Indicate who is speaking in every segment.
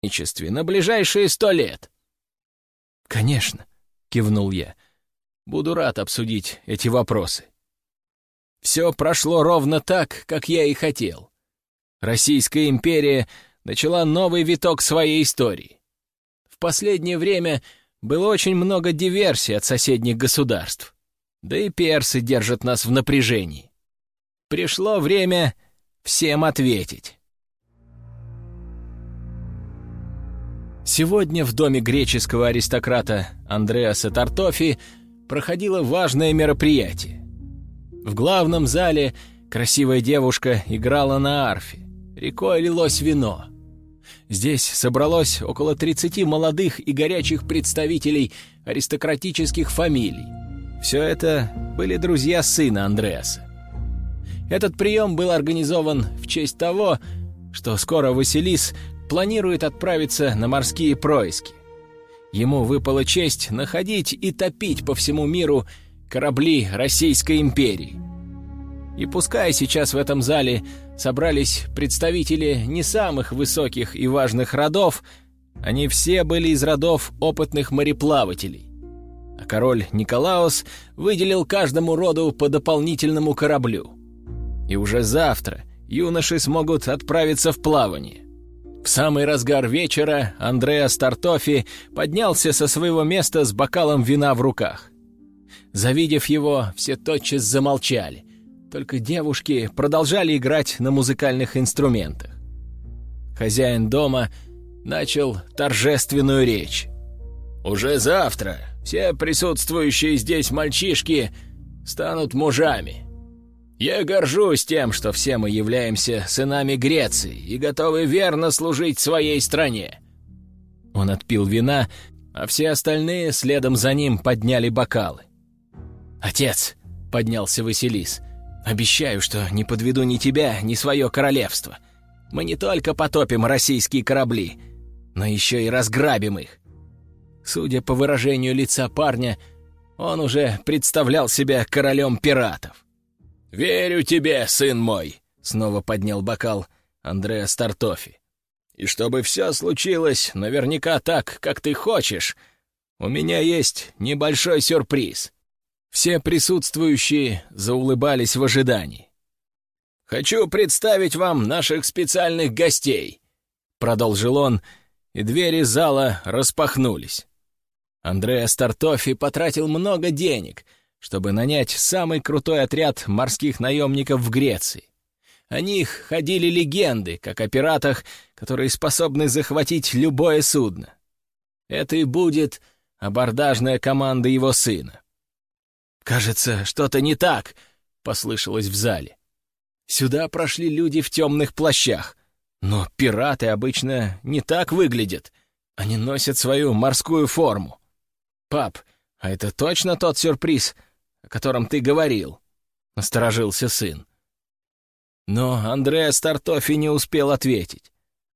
Speaker 1: сотрудничестве на ближайшие сто лет?»
Speaker 2: «Конечно», — кивнул я. «Буду рад обсудить эти вопросы».
Speaker 1: Все прошло ровно так, как я и хотел. Российская империя начала новый виток своей истории. В последнее время было очень много диверсий от соседних государств. Да и персы держат нас в напряжении. Пришло время всем ответить. Сегодня в доме греческого аристократа Андреаса Тартофи проходило важное мероприятие. В главном зале красивая девушка играла на арфе. Рекой лилось вино. Здесь собралось около 30 молодых и горячих представителей аристократических фамилий. Все это были друзья сына Андреаса. Этот прием был организован в честь того, что скоро Василис планирует отправиться на морские происки. Ему выпала честь находить и топить по всему миру корабли Российской империи. И пускай сейчас в этом зале собрались представители не самых высоких и важных родов, они все были из родов опытных мореплавателей. А король Николаус выделил каждому роду по дополнительному кораблю. И уже завтра юноши смогут отправиться в плавание. В самый разгар вечера Андреа Стартофи поднялся со своего места с бокалом вина в руках. Завидев его, все тотчас замолчали. Только девушки продолжали играть на музыкальных инструментах. Хозяин дома начал торжественную речь. «Уже завтра все присутствующие здесь мальчишки станут мужами. Я горжусь тем, что все мы являемся сынами Греции и готовы верно служить своей стране». Он отпил вина, а все остальные следом за ним подняли бокалы. «Отец!» — поднялся Василис. «Обещаю, что не подведу ни тебя, ни свое королевство. Мы не только потопим российские корабли, но еще и разграбим их». Судя по выражению лица парня, он уже представлял себя королем пиратов. «Верю тебе, сын мой!» — снова поднял бокал Андреа Стартофи. «И чтобы все случилось наверняка так, как ты хочешь, у меня есть небольшой сюрприз». Все присутствующие заулыбались в ожидании. «Хочу представить вам наших специальных гостей», — продолжил он, и двери зала распахнулись. Андреа Стартофи потратил много денег — чтобы нанять самый крутой отряд морских наемников в Греции. О них ходили легенды, как о пиратах, которые способны захватить любое судно. Это и будет абордажная команда его сына. «Кажется, что-то не так», — послышалось в зале. Сюда прошли люди в темных плащах, но пираты обычно не так выглядят. Они носят свою морскую форму. «Пап, а это точно тот сюрприз, котором ты говорил?» — насторожился сын. Но Андреа Стартофи не успел ответить.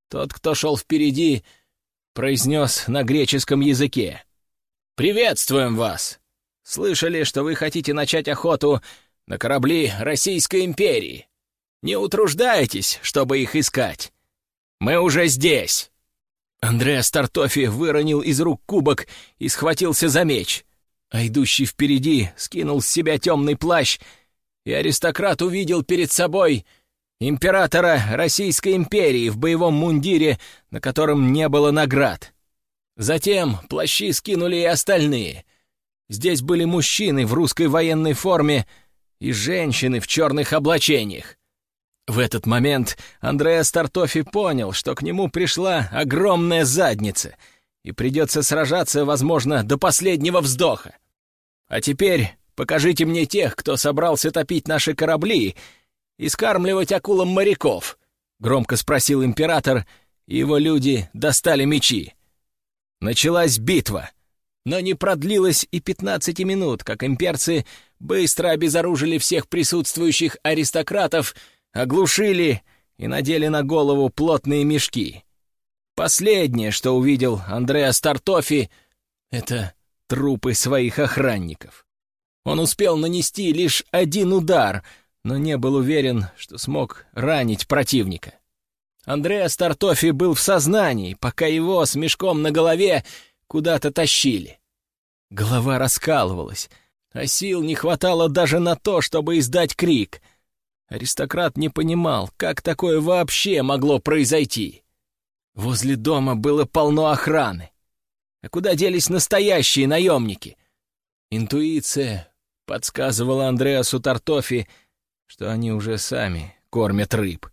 Speaker 1: Тот, кто шел впереди, произнес на греческом языке. «Приветствуем вас! Слышали, что вы хотите начать охоту на корабли Российской империи. Не утруждайтесь, чтобы их искать. Мы уже здесь!» Андреа Стартофи выронил из рук кубок и схватился за меч а идущий впереди скинул с себя темный плащ, и аристократ увидел перед собой императора Российской империи в боевом мундире, на котором не было наград. Затем плащи скинули и остальные. Здесь были мужчины в русской военной форме и женщины в черных облачениях. В этот момент Андреа Стартофи понял, что к нему пришла огромная задница, и придется сражаться, возможно, до последнего вздоха. А теперь покажите мне тех, кто собрался топить наши корабли и скармливать акулам моряков», — громко спросил император, и его люди достали мечи. Началась битва, но не продлилась и пятнадцати минут, как имперцы быстро обезоружили всех присутствующих аристократов, оглушили и надели на голову плотные мешки. Последнее, что увидел Андреа Стартофи, — это трупы своих охранников. Он успел нанести лишь один удар, но не был уверен, что смог ранить противника. Андреа Стартофи был в сознании, пока его с мешком на голове куда-то тащили. Голова раскалывалась, а сил не хватало даже на то, чтобы издать крик. Аристократ не понимал, как такое вообще могло произойти. Возле дома было полно охраны. А куда делись настоящие наемники? Интуиция подсказывала Андреасу Тартофи, что они уже сами кормят рыб.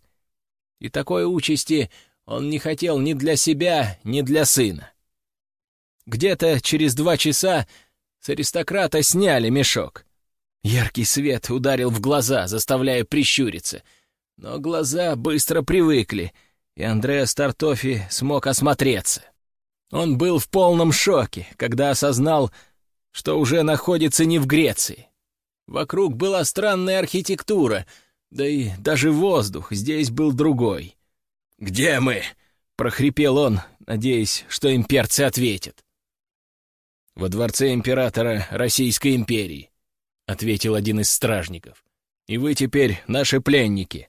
Speaker 1: И такой участи он не хотел ни для себя, ни для сына. Где-то через два часа с аристократа сняли мешок. Яркий свет ударил в глаза, заставляя прищуриться. Но глаза быстро привыкли, и Андреас Тартофи смог осмотреться. Он был в полном шоке, когда осознал, что уже находится не в Греции. Вокруг была странная архитектура, да и даже воздух здесь был другой. «Где мы?» — прохрипел он, надеясь, что имперцы ответят. «Во дворце императора Российской империи», — ответил один из стражников. «И вы теперь наши пленники».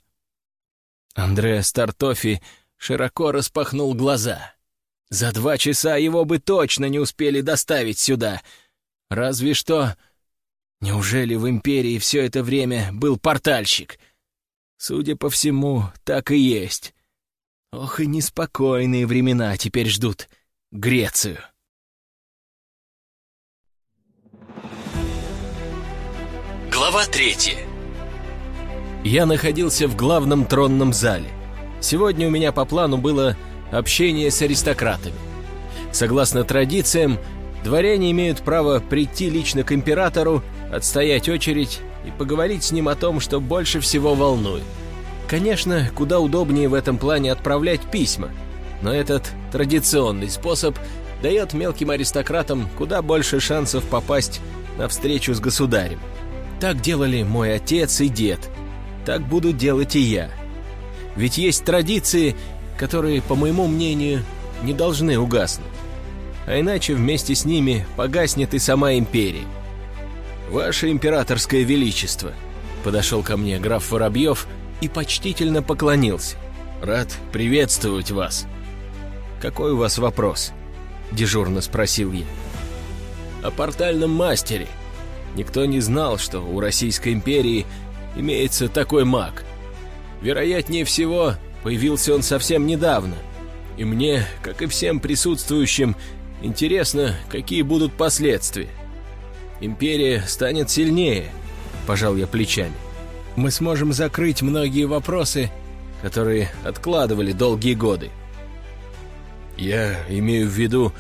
Speaker 1: Андреа Стартофи широко распахнул глаза. За два часа его бы точно не успели доставить сюда. Разве что... Неужели в Империи все это время был портальщик? Судя по всему, так и есть. Ох и неспокойные времена теперь ждут Грецию.
Speaker 2: Глава третья.
Speaker 1: Я находился в главном тронном зале. Сегодня у меня по плану было общение с аристократами. Согласно традициям, дворяне имеют право прийти лично к императору, отстоять очередь и поговорить с ним о том, что больше всего волнует. Конечно, куда удобнее в этом плане отправлять письма, но этот традиционный способ дает мелким аристократам куда больше шансов попасть на встречу с государем. Так делали мой отец и дед, так буду делать и я. Ведь есть традиции, которые, по моему мнению, не должны угаснуть. А иначе вместе с ними погаснет и сама империя. «Ваше императорское величество», — подошел ко мне граф Воробьев и почтительно поклонился. «Рад приветствовать вас». «Какой у вас вопрос?» — дежурно спросил я. «О портальном мастере. Никто не знал, что у Российской империи имеется такой маг. Вероятнее всего, Появился он совсем недавно, и мне, как и всем присутствующим, интересно, какие будут последствия. Империя станет сильнее, пожал я плечами. Мы сможем закрыть многие вопросы, которые откладывали долгие годы. Я имею в виду,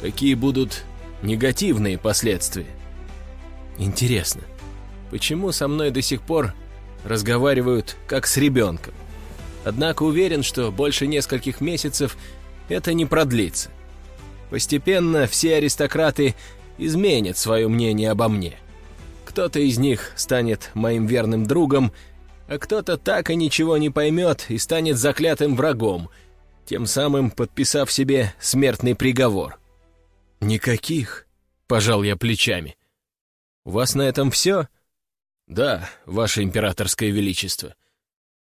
Speaker 1: какие будут негативные последствия. Интересно, почему со мной до сих пор разговаривают как с ребенком? Однако уверен, что больше нескольких месяцев это не продлится. Постепенно все аристократы изменят свое мнение обо мне. Кто-то из них станет моим верным другом, а кто-то так и ничего не поймет и станет заклятым врагом, тем самым подписав себе смертный приговор. «Никаких», — пожал я плечами. «У вас на этом все?» «Да, ваше императорское величество».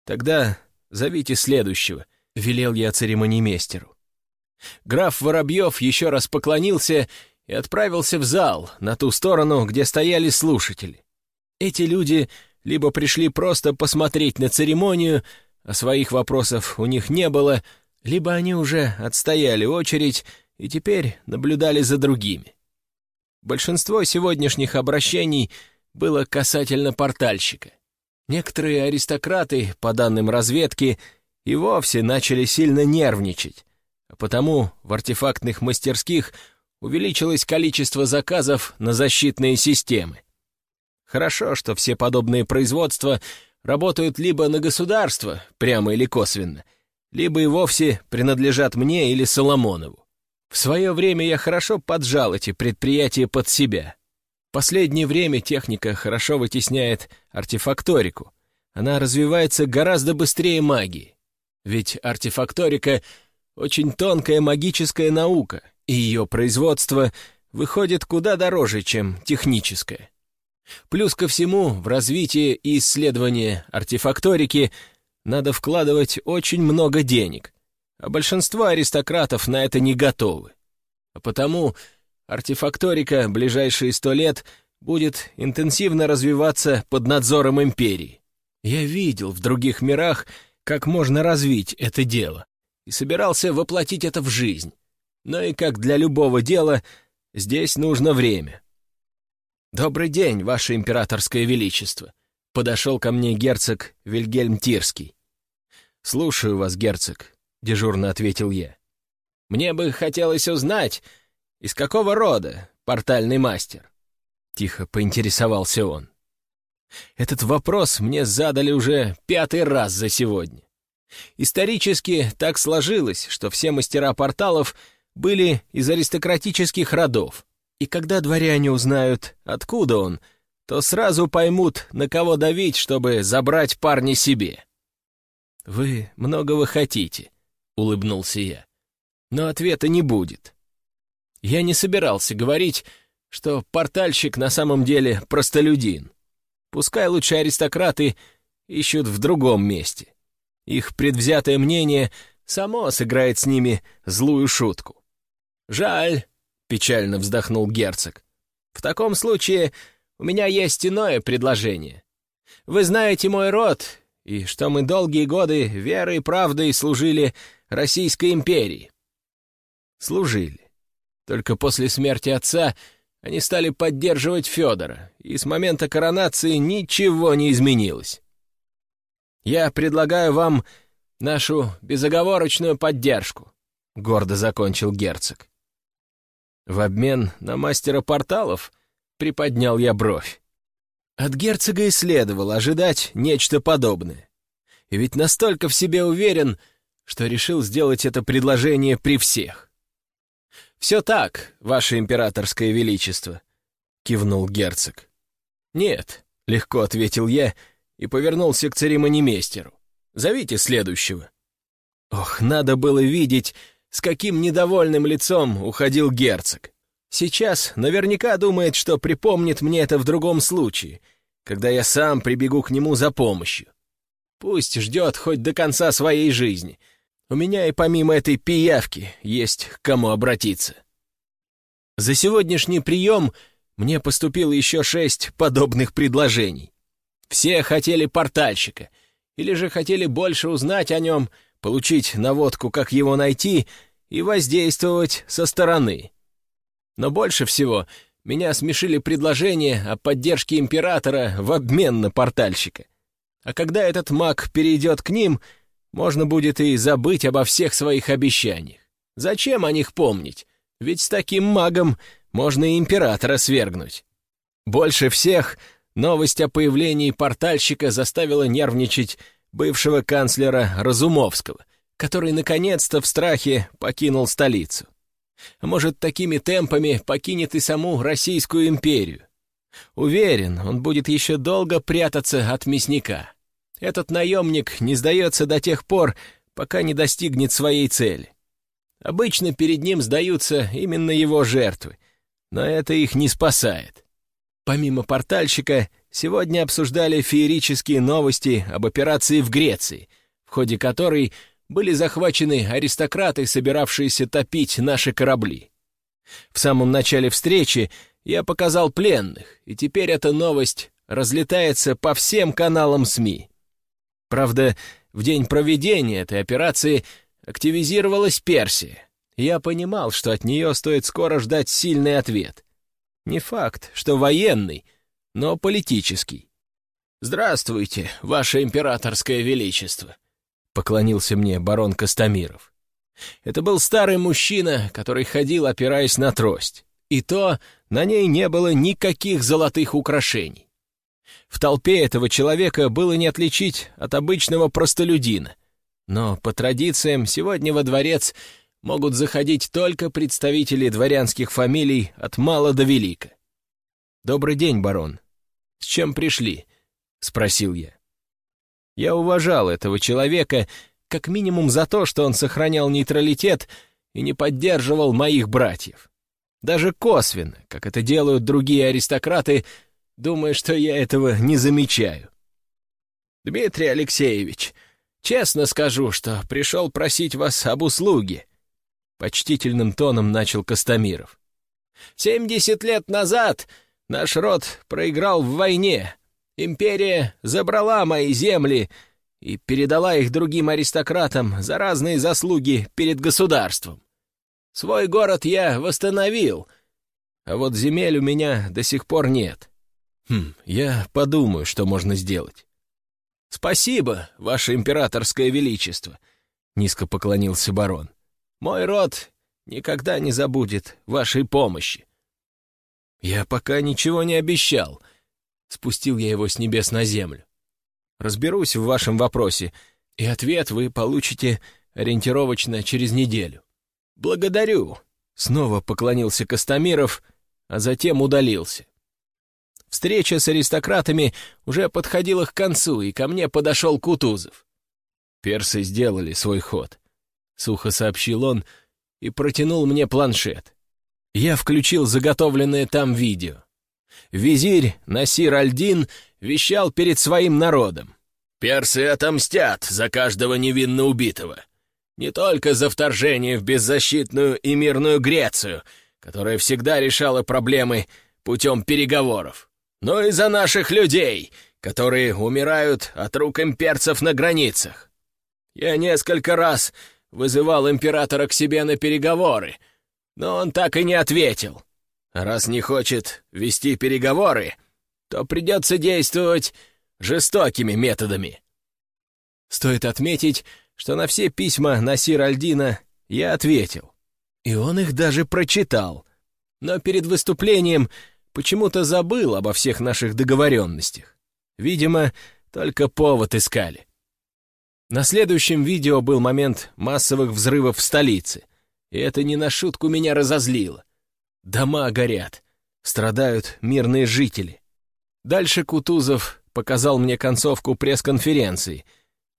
Speaker 1: «Тогда Зовите следующего», — велел я церемонимейстеру. Граф Воробьев еще раз поклонился и отправился в зал, на ту сторону, где стояли слушатели. Эти люди либо пришли просто посмотреть на церемонию, а своих вопросов у них не было, либо они уже отстояли очередь и теперь наблюдали за другими. Большинство сегодняшних обращений было касательно портальщика. Некоторые аристократы, по данным разведки, и вовсе начали сильно нервничать, а потому в артефактных мастерских увеличилось количество заказов на защитные системы. Хорошо, что все подобные производства работают либо на государство, прямо или косвенно, либо и вовсе принадлежат мне или Соломонову. В свое время я хорошо поджал эти предприятия под себя — Последнее время техника хорошо вытесняет артефакторику. Она развивается гораздо быстрее магии. Ведь артефакторика — очень тонкая магическая наука, и ее производство выходит куда дороже, чем техническое. Плюс ко всему, в развитии и исследовании артефакторики надо вкладывать очень много денег, а большинство аристократов на это не готовы. А потому артефакторика ближайшие сто лет будет интенсивно развиваться под надзором империи. Я видел в других мирах, как можно развить это дело, и собирался воплотить это в жизнь. Но и как для любого дела, здесь нужно время. «Добрый день, Ваше Императорское Величество!» — подошел ко мне герцог Вильгельм Тирский. «Слушаю вас, герцог», — дежурно ответил я. «Мне бы хотелось узнать, из какого рода портальный мастер?» Тихо поинтересовался он. Этот вопрос мне задали уже пятый раз за сегодня. Исторически так сложилось, что все мастера порталов были из аристократических родов, и когда дворяне узнают, откуда он, то сразу поймут, на кого давить, чтобы забрать парня себе. «Вы многого хотите», — улыбнулся я. «Но ответа не будет. Я не собирался говорить, что портальщик на самом деле простолюдин. Пускай лучше аристократы ищут в другом месте. Их предвзятое мнение само сыграет с ними злую шутку. «Жаль», — печально вздохнул герцог. «В таком случае у меня есть иное предложение. Вы знаете мой род, и что мы долгие годы верой и правдой служили Российской империи». Служили. Только после смерти отца они стали поддерживать Федора, и с момента коронации ничего не изменилось. Я предлагаю вам нашу безоговорочную поддержку», — гордо закончил герцог. В обмен на мастера порталов приподнял я бровь. От герцога и следовало ожидать нечто подобное. И ведь настолько в себе уверен, что решил сделать это предложение при всех. «Все так, ваше императорское величество», — кивнул герцог. «Нет», — легко ответил я и повернулся к церемонимейстеру. «Зовите следующего». Ох, надо было видеть, с каким недовольным лицом уходил герцог. Сейчас наверняка думает, что припомнит мне это в другом случае, когда я сам прибегу к нему за помощью. Пусть ждет хоть до конца своей жизни — у меня и помимо этой пиявки есть к кому обратиться. За сегодняшний прием мне поступило еще шесть подобных предложений. Все хотели портальщика, или же хотели больше узнать о нем, получить наводку, как его найти, и воздействовать со стороны. Но больше всего меня смешили предложения о поддержке императора в обмен на портальщика. А когда этот маг перейдет к ним — можно будет и забыть обо всех своих обещаниях. Зачем о них помнить? Ведь с таким магом можно и императора свергнуть. Больше всех новость о появлении портальщика заставила нервничать бывшего канцлера Разумовского, который наконец-то в страхе покинул столицу. Может, такими темпами покинет и саму Российскую империю. Уверен, он будет еще долго прятаться от мясника. Этот наемник не сдается до тех пор, пока не достигнет своей цели. Обычно перед ним сдаются именно его жертвы, но это их не спасает. Помимо портальщика, сегодня обсуждали феерические новости об операции в Греции, в ходе которой были захвачены аристократы, собиравшиеся топить наши корабли. В самом начале встречи я показал пленных, и теперь эта новость разлетается по всем каналам СМИ. Правда, в день проведения этой операции активизировалась Персия. Я понимал, что от нее стоит скоро ждать сильный ответ. Не факт, что военный, но политический. «Здравствуйте, ваше императорское величество», — поклонился мне барон Костомиров. Это был старый мужчина, который ходил, опираясь на трость. И то на ней не было никаких золотых украшений. В толпе этого человека было не отличить от обычного простолюдина. Но по традициям сегодня во дворец могут заходить только представители дворянских фамилий от мала до велика. «Добрый день, барон. С чем пришли?» — спросил я. Я уважал этого человека как минимум за то, что он сохранял нейтралитет и не поддерживал моих братьев. Даже косвенно, как это делают другие аристократы, думая, что я этого не замечаю. «Дмитрий Алексеевич, честно скажу, что пришел просить вас об услуге», — почтительным тоном начал Костомиров. «Семьдесят лет назад наш род проиграл в войне. Империя забрала мои земли и передала их другим аристократам за разные заслуги перед государством. Свой город я восстановил, а вот земель у меня до сих пор нет. Хм, я подумаю, что можно сделать. «Спасибо, ваше императорское величество», — низко поклонился барон. «Мой род никогда не забудет вашей помощи». «Я пока ничего не обещал», — спустил я его с небес на землю. «Разберусь в вашем вопросе, и ответ вы получите ориентировочно через неделю». «Благодарю», — снова поклонился Костомиров, а затем удалился. Встреча с аристократами уже подходила к концу, и ко мне подошел Кутузов. «Персы сделали свой ход», — сухо сообщил он и протянул мне планшет. Я включил заготовленное там видео. Визирь Насир Альдин вещал перед своим народом. «Персы отомстят за каждого невинно убитого. Не только за вторжение в беззащитную и мирную Грецию, которая всегда решала проблемы путем переговоров но и за наших людей, которые умирают от рук имперцев на границах. Я несколько раз вызывал императора к себе на переговоры, но он так и не ответил. раз не хочет вести переговоры, то придется действовать жестокими методами. Стоит отметить, что на все письма Насир Альдина я ответил. И он их даже прочитал. Но перед выступлением почему-то забыл обо всех наших договоренностях. Видимо, только повод искали. На следующем видео был момент массовых взрывов в столице, и это не на шутку меня разозлило. Дома горят, страдают мирные жители. Дальше Кутузов показал мне концовку пресс-конференции,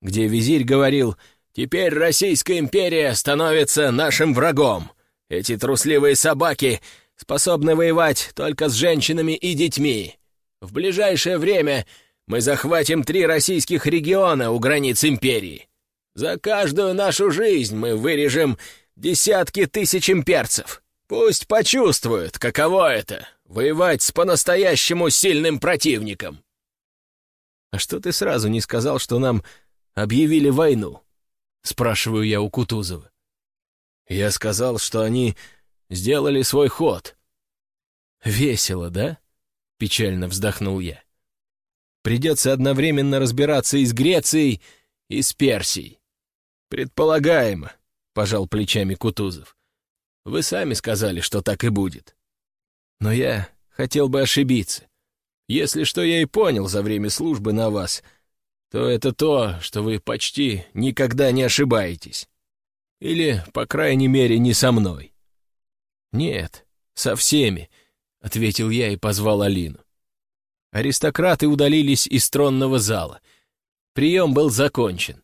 Speaker 1: где визирь говорил «Теперь Российская империя становится нашим врагом. Эти трусливые собаки способны воевать только с женщинами и детьми. В ближайшее время мы захватим три российских региона у границ империи. За каждую нашу жизнь мы вырежем десятки тысяч имперцев. Пусть почувствуют, каково это — воевать с по-настоящему сильным противником. «А что ты сразу не сказал, что нам объявили войну?» — спрашиваю я у Кутузова. «Я сказал, что они сделали свой ход. «Весело, да?» — печально вздохнул я. «Придется одновременно разбираться и с Грецией, и с Персией». «Предполагаемо», — пожал плечами Кутузов. «Вы сами сказали, что так и будет. Но я хотел бы ошибиться. Если что я и понял за время службы на вас, то это то, что вы почти никогда не ошибаетесь. Или, по крайней мере, не со мной. «Нет, со всеми», — ответил я и позвал Алину. Аристократы удалились из тронного зала. Прием был закончен.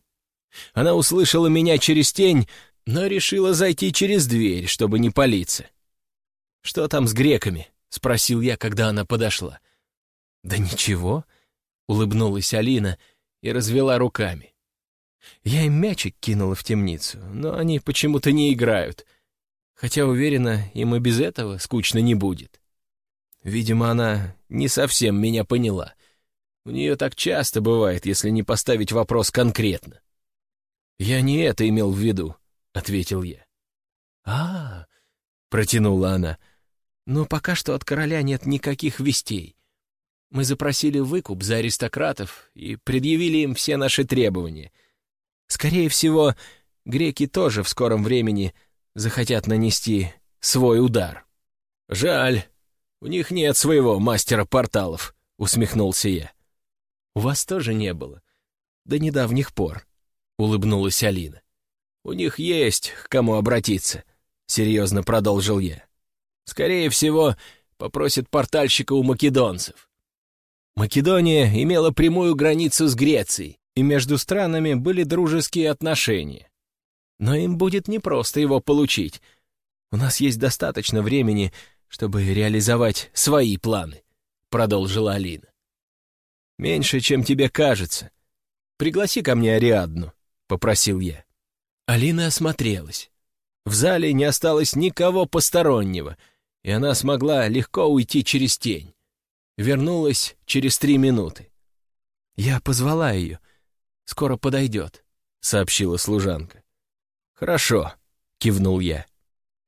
Speaker 1: Она услышала меня через тень, но решила зайти через дверь, чтобы не палиться. «Что там с греками?» — спросил я, когда она подошла. «Да ничего», — улыбнулась Алина и развела руками. Я им мячик кинула в темницу, но они почему-то не играют — хотя, уверена, им и без этого скучно не будет. Видимо, она не совсем меня поняла. У нее так часто бывает, если не поставить вопрос конкретно. «Я не это имел в виду», — ответил я. а, -а, -а протянула она, — «но пока что от короля нет никаких вестей. Мы запросили выкуп за аристократов и предъявили им все наши требования. Скорее всего, греки тоже в скором времени — захотят нанести свой удар. «Жаль, у них нет своего мастера порталов», — усмехнулся я. «У вас тоже не было. До недавних пор», — улыбнулась Алина. «У них есть к кому обратиться», — серьезно продолжил я. «Скорее всего, попросят портальщика у македонцев». Македония имела прямую границу с Грецией, и между странами были дружеские отношения. Но им будет непросто его получить. У нас есть достаточно времени, чтобы реализовать свои планы», — продолжила Алина. «Меньше, чем тебе кажется. Пригласи ко мне Ариадну. — попросил я. Алина осмотрелась. В зале не осталось никого постороннего, и она смогла легко уйти через тень. Вернулась через три минуты. Я позвала ее. «Скоро подойдет», — сообщила служанка. «Хорошо», — кивнул я.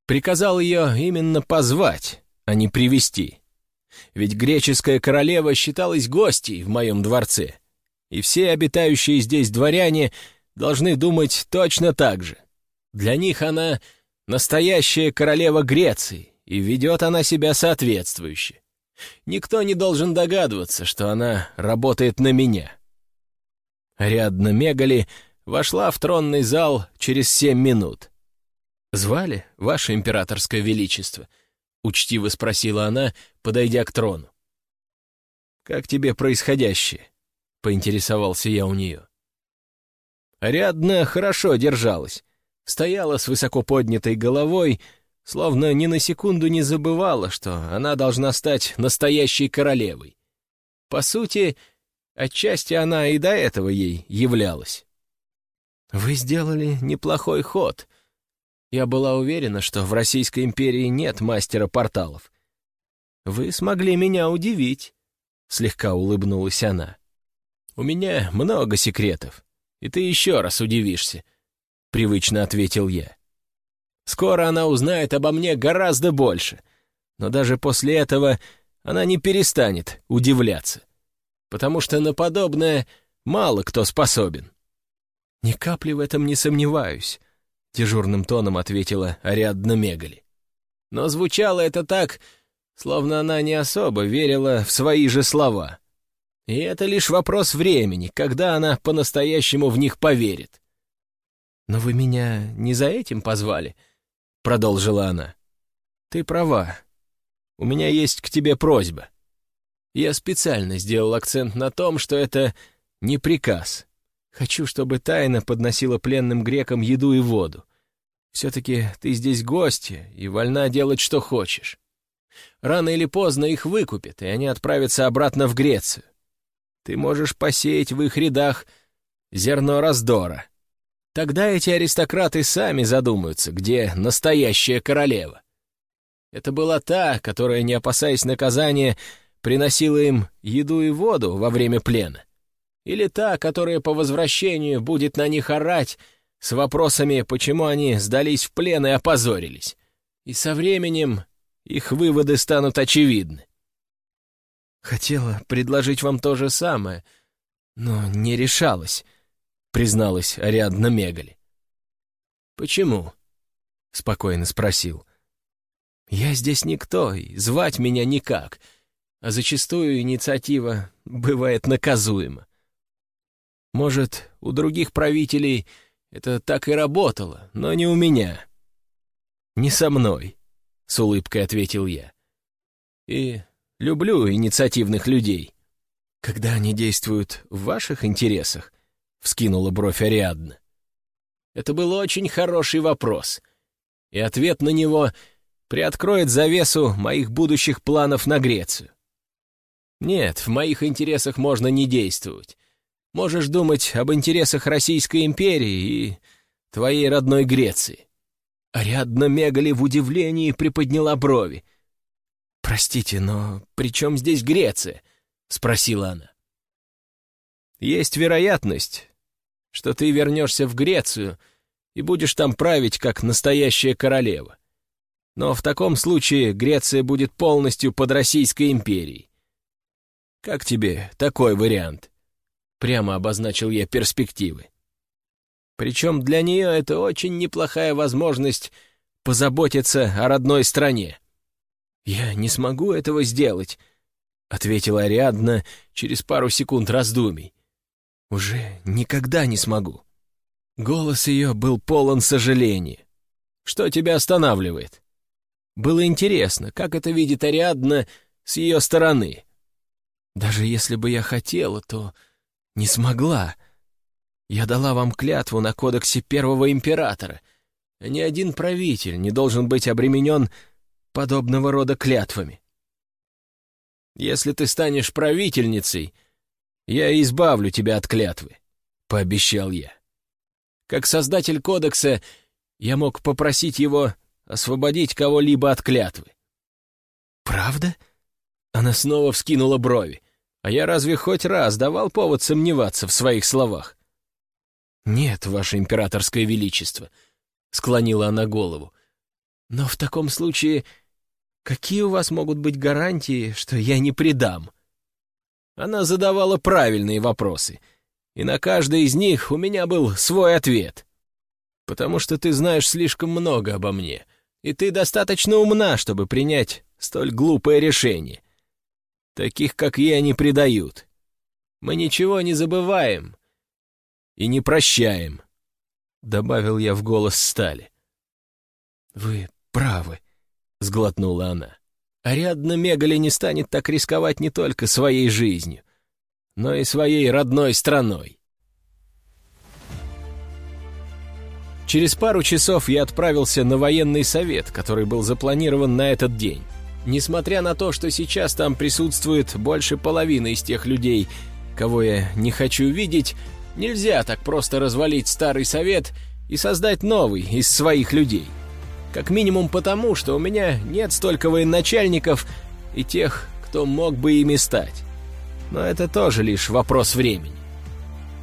Speaker 1: Приказал ее именно позвать, а не привести. Ведь греческая королева считалась гостьей в моем дворце, и все обитающие здесь дворяне должны думать точно так же. Для них она настоящая королева Греции, и ведет она себя соответствующе. Никто не должен догадываться, что она работает на меня. Ариадна Мегали вошла в тронный зал через семь минут. «Звали, Ваше Императорское Величество?» — учтиво спросила она, подойдя к трону. «Как тебе происходящее?» — поинтересовался я у нее. Ариадна хорошо держалась, стояла с высоко поднятой головой, словно ни на секунду не забывала, что она должна стать настоящей королевой. По сути, отчасти она и до этого ей являлась. «Вы сделали неплохой ход», я была уверена, что в Российской империи нет мастера порталов. Вы смогли меня удивить, — слегка улыбнулась она. У меня много секретов, и ты еще раз удивишься, — привычно ответил я. Скоро она узнает обо мне гораздо больше, но даже после этого она не перестанет удивляться, потому что на подобное мало кто способен. Ни капли в этом не сомневаюсь, — дежурным тоном ответила Ариадна Мегали. Но звучало это так, словно она не особо верила в свои же слова. И это лишь вопрос времени, когда она по-настоящему в них поверит. «Но вы меня не за этим позвали?» — продолжила она. «Ты права. У меня есть к тебе просьба. Я специально сделал акцент на том, что это не приказ, Хочу, чтобы тайна подносила пленным грекам еду и воду. Все-таки ты здесь гостья и вольна делать, что хочешь. Рано или поздно их выкупят, и они отправятся обратно в Грецию. Ты можешь посеять в их рядах зерно раздора. Тогда эти аристократы сами задумаются, где настоящая королева. Это была та, которая, не опасаясь наказания, приносила им еду и воду во время плена. Или та, которая по возвращению будет на них орать с вопросами, почему они сдались в плен и опозорились. И со временем их выводы станут очевидны. «Хотела предложить вам то же самое, но не решалась», — призналась Ариадна Мегали. «Почему?» — спокойно спросил. «Я здесь никто, и звать меня никак, а зачастую инициатива бывает наказуема. Может, у других правителей это так и работало, но не у меня. Не со мной, — с улыбкой ответил я. И люблю инициативных людей. Когда они действуют в ваших интересах, — вскинула бровь Ариадна. Это был очень хороший вопрос, и ответ на него приоткроет завесу моих будущих планов на Грецию. Нет, в моих интересах можно не действовать. Можешь думать об интересах Российской империи и твоей родной Греции». Ариадна Мегали в удивлении приподняла брови. «Простите, но при чем здесь Греция?» — спросила она. «Есть вероятность, что ты вернешься в Грецию и будешь там править как настоящая королева. Но в таком случае Греция будет полностью под Российской империей. Как тебе такой вариант?» Прямо обозначил я перспективы. Причем для нее это очень неплохая возможность позаботиться о родной стране. «Я не смогу этого сделать», — ответила Ариадна через пару секунд раздумий. «Уже никогда не смогу». Голос ее был полон сожаления. «Что тебя останавливает?» Было интересно, как это видит Ариадна с ее стороны. «Даже если бы я хотела, то не смогла. Я дала вам клятву на кодексе первого императора. Ни один правитель не должен быть обременен подобного рода клятвами. Если ты станешь правительницей, я избавлю тебя от клятвы, — пообещал я. Как создатель кодекса, я мог попросить его освободить кого-либо от клятвы.
Speaker 2: «Правда?»
Speaker 1: Она снова вскинула брови. А я разве хоть раз давал повод сомневаться в своих словах? «Нет, ваше императорское величество», — склонила она голову. «Но в таком случае какие у вас могут быть гарантии, что я не предам?» Она задавала правильные вопросы, и на каждый из них у меня был свой ответ. «Потому что ты знаешь слишком много обо мне, и ты достаточно умна, чтобы принять столь глупое решение. Таких, как я, не предают. Мы ничего не забываем и не прощаем», — добавил я в голос стали.
Speaker 2: «Вы правы», — сглотнула она.
Speaker 1: «Ариадна Мегали не станет так рисковать не только своей жизнью, но и своей родной страной». Через пару часов я отправился на военный совет, который был запланирован на этот день. Несмотря на то, что сейчас там присутствует больше половины из тех людей, кого я не хочу видеть, нельзя так просто развалить старый совет и создать новый из своих людей. Как минимум потому, что у меня нет столько военачальников и тех, кто мог бы ими стать. Но это тоже лишь вопрос времени.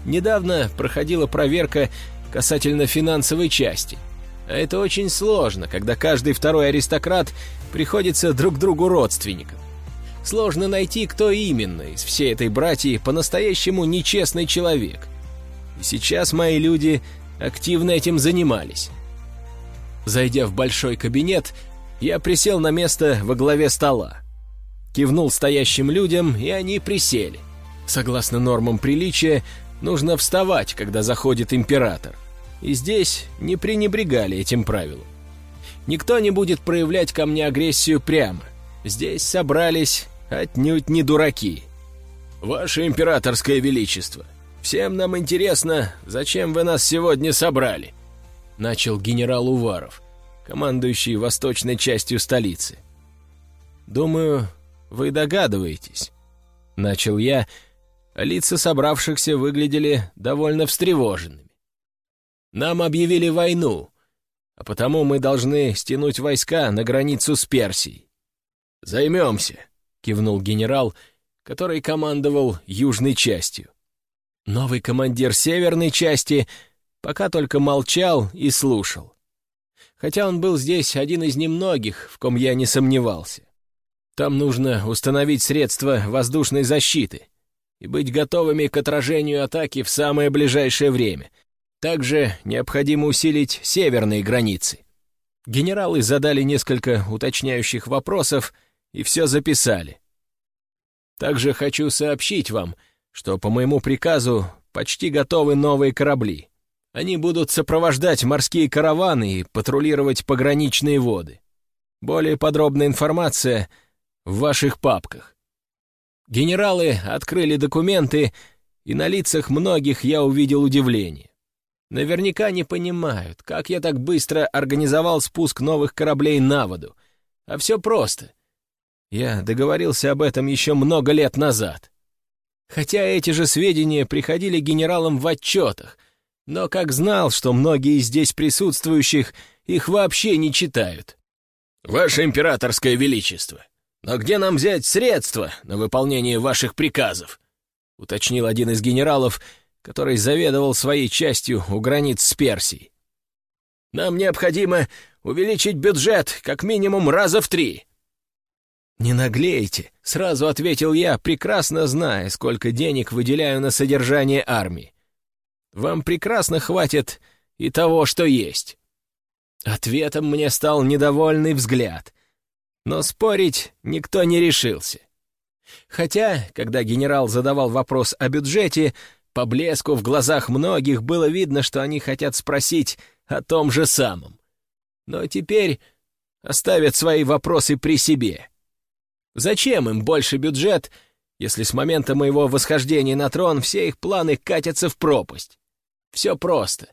Speaker 1: Недавно проходила проверка касательно финансовой части. А это очень сложно, когда каждый второй аристократ приходится друг другу родственникам. Сложно найти, кто именно из всей этой братьи по-настоящему нечестный человек. И сейчас мои люди активно этим занимались. Зайдя в большой кабинет, я присел на место во главе стола. Кивнул стоящим людям, и они присели. Согласно нормам приличия, нужно вставать, когда заходит император. И здесь не пренебрегали этим правилом. Никто не будет проявлять ко мне агрессию прямо. Здесь собрались отнюдь не дураки. Ваше императорское величество, всем нам интересно, зачем вы нас сегодня собрали? Начал генерал Уваров, командующий восточной частью столицы. Думаю, вы догадываетесь. Начал я, лица собравшихся выглядели довольно встревоженными. Нам объявили войну, а потому мы должны стянуть войска на границу с Персией. «Займемся», — кивнул генерал, который командовал южной частью. Новый командир северной части пока только молчал и слушал. Хотя он был здесь один из немногих, в ком я не сомневался. Там нужно установить средства воздушной защиты и быть готовыми к отражению атаки в самое ближайшее время — также необходимо усилить северные границы. Генералы задали несколько уточняющих вопросов и все записали. Также хочу сообщить вам, что по моему приказу почти готовы новые корабли. Они будут сопровождать морские караваны и патрулировать пограничные воды. Более подробная информация в ваших папках. Генералы открыли документы, и на лицах многих я увидел удивление. Наверняка не понимают, как я так быстро организовал спуск новых кораблей на воду. А все просто. Я договорился об этом еще много лет назад. Хотя эти же сведения приходили генералам в отчетах, но как знал, что многие из здесь присутствующих их вообще не читают. «Ваше императорское величество, но где нам взять средства на выполнение ваших приказов?» — уточнил один из генералов, который заведовал своей частью у границ с Персией. «Нам необходимо увеличить бюджет как минимум раза в три». «Не наглейте», — сразу ответил я, прекрасно зная, сколько денег выделяю на содержание армии. «Вам прекрасно хватит и того, что есть». Ответом мне стал недовольный взгляд, но спорить никто не решился. Хотя, когда генерал задавал вопрос о бюджете, по блеску в глазах многих было видно, что они хотят спросить о том же самом. Но теперь оставят свои вопросы при себе. Зачем им больше бюджет, если с момента моего восхождения на трон все их планы катятся в пропасть? Все просто.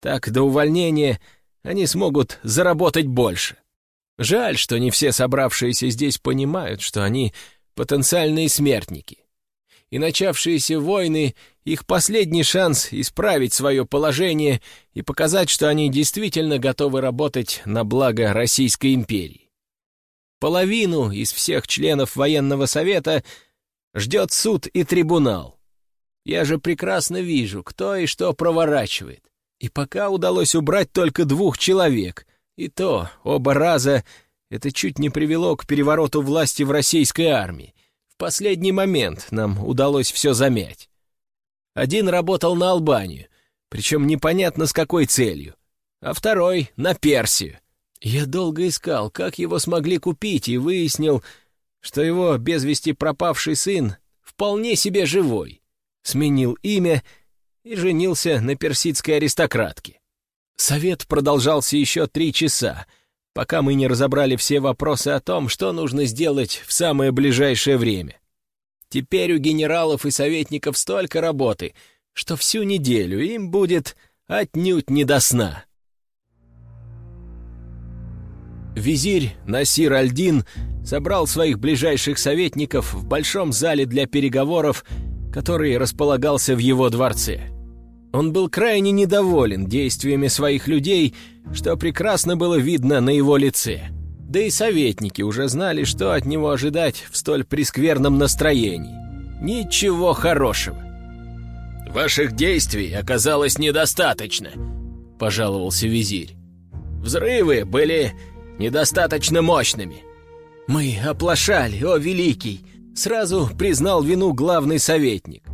Speaker 1: Так до увольнения они смогут заработать больше. Жаль, что не все собравшиеся здесь понимают, что они потенциальные смертники и начавшиеся войны их последний шанс исправить свое положение и показать, что они действительно готовы работать на благо Российской империи. Половину из всех членов военного совета ждет суд и трибунал. Я же прекрасно вижу, кто и что проворачивает. И пока удалось убрать только двух человек, и то оба раза это чуть не привело к перевороту власти в российской армии. В последний момент нам удалось все замять. Один работал на Албанию, причем непонятно с какой целью, а второй — на Персию. Я долго искал, как его смогли купить, и выяснил, что его без вести пропавший сын вполне себе живой. Сменил имя и женился на персидской аристократке. Совет продолжался еще три часа, пока мы не разобрали все вопросы о том, что нужно сделать в самое ближайшее время. Теперь у генералов и советников столько работы, что всю неделю им будет отнюдь не до сна. Визирь Насир Альдин собрал своих ближайших советников в большом зале для переговоров, который располагался в его дворце. Он был крайне недоволен действиями своих людей, что прекрасно было видно на его лице. Да и советники уже знали, что от него ожидать в столь прескверном настроении. Ничего хорошего. «Ваших действий оказалось недостаточно», — пожаловался визирь. «Взрывы были недостаточно мощными». «Мы оплошали, о великий!» — сразу признал вину главный советник.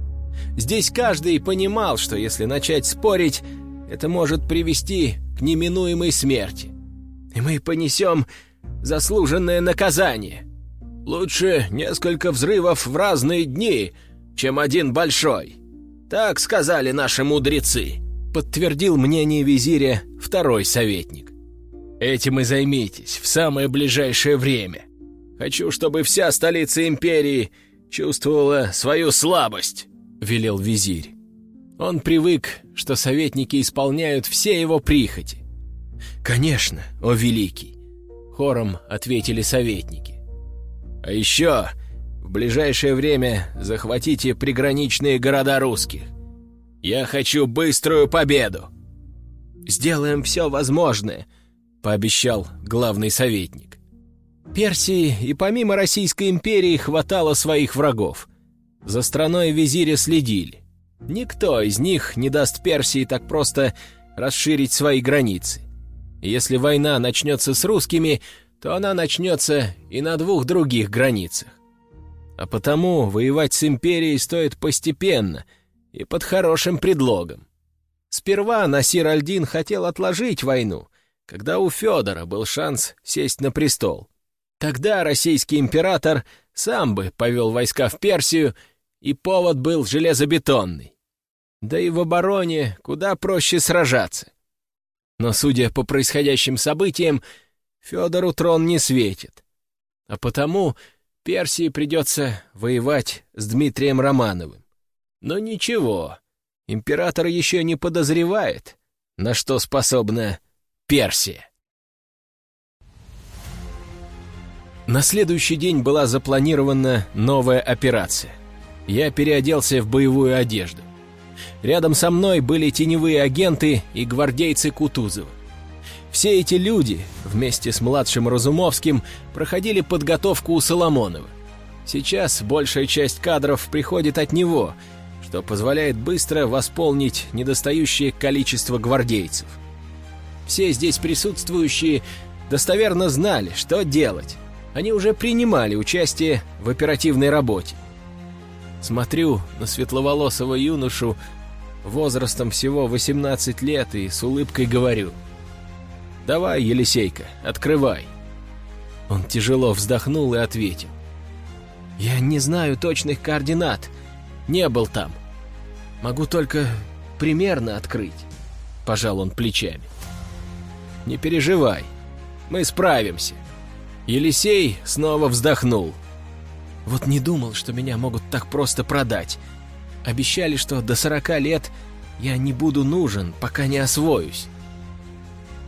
Speaker 1: Здесь каждый понимал, что если начать спорить, это может привести к неминуемой смерти. И мы понесем заслуженное наказание. Лучше несколько взрывов в разные дни, чем один большой. Так сказали наши мудрецы, подтвердил мнение визиря второй советник. Этим и займитесь в самое ближайшее время. Хочу, чтобы вся столица империи чувствовала свою слабость, велел визирь. Он привык, что советники исполняют все его прихоти. «Конечно, о великий!» Хором ответили советники. «А еще в ближайшее время захватите приграничные города русских. Я хочу быструю победу!» «Сделаем все возможное», — пообещал главный советник. Персии и помимо Российской империи хватало своих врагов. За страной визиря следили. Никто из них не даст Персии так просто расширить свои границы. Если война начнется с русскими, то она начнется и на двух других границах. А потому воевать с империей стоит постепенно и под хорошим предлогом. Сперва Насир Альдин хотел отложить войну, когда у Федора был шанс сесть на престол. Тогда российский император сам бы повел войска в Персию, и повод был железобетонный. Да и в обороне куда проще сражаться. Но, судя по происходящим событиям, Федору трон не светит. А потому Персии придется воевать с Дмитрием Романовым. Но ничего, император еще не подозревает, на что способна Персия. На следующий день была запланирована новая операция. Я переоделся в боевую одежду. Рядом со мной были теневые агенты и гвардейцы Кутузова. Все эти люди, вместе с младшим Разумовским, проходили подготовку у Соломонова. Сейчас большая часть кадров приходит от него, что позволяет быстро восполнить недостающее количество гвардейцев. Все здесь присутствующие достоверно знали, что делать. Они уже принимали участие в оперативной работе. Смотрю на светловолосого юношу возрастом всего 18 лет и с улыбкой говорю. «Давай, Елисейка, открывай». Он тяжело вздохнул и ответил. «Я не знаю точных координат. Не был там. Могу только примерно открыть». Пожал он плечами. «Не переживай. Мы справимся». Елисей снова вздохнул. Вот не думал, что меня могут так просто продать. Обещали, что до сорока лет я не буду нужен, пока не освоюсь.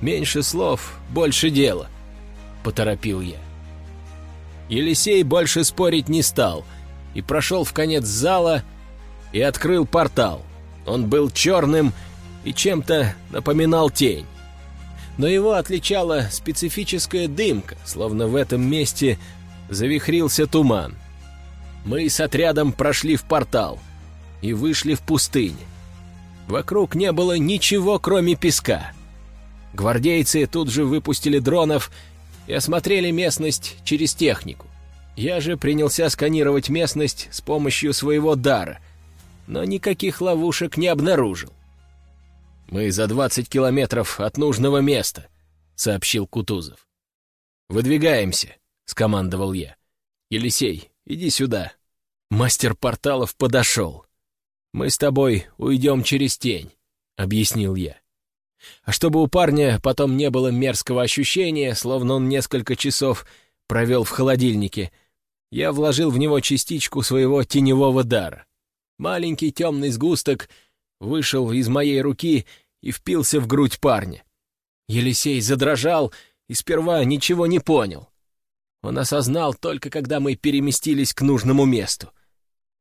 Speaker 1: Меньше слов, больше дела, — поторопил я. Елисей больше спорить не стал и прошел в конец зала, и открыл портал. Он был черным и чем-то напоминал тень. Но его отличала специфическая дымка, словно в этом месте завихрился туман. Мы с отрядом прошли в портал и вышли в пустыню. Вокруг не было ничего, кроме песка. Гвардейцы тут же выпустили дронов и осмотрели местность через технику. Я же принялся сканировать местность с помощью своего дара, но никаких ловушек не обнаружил. «Мы за двадцать километров от нужного места», — сообщил Кутузов. «Выдвигаемся», — скомандовал я. «Елисей, иди сюда». Мастер порталов подошел. «Мы с тобой уйдем через тень», — объяснил я. А чтобы у парня потом не было мерзкого ощущения, словно он несколько часов провел в холодильнике, я вложил в него частичку своего теневого дара. Маленький темный сгусток вышел из моей руки и впился в грудь парня. Елисей задрожал и сперва ничего не понял. Он осознал только, когда мы переместились к нужному месту.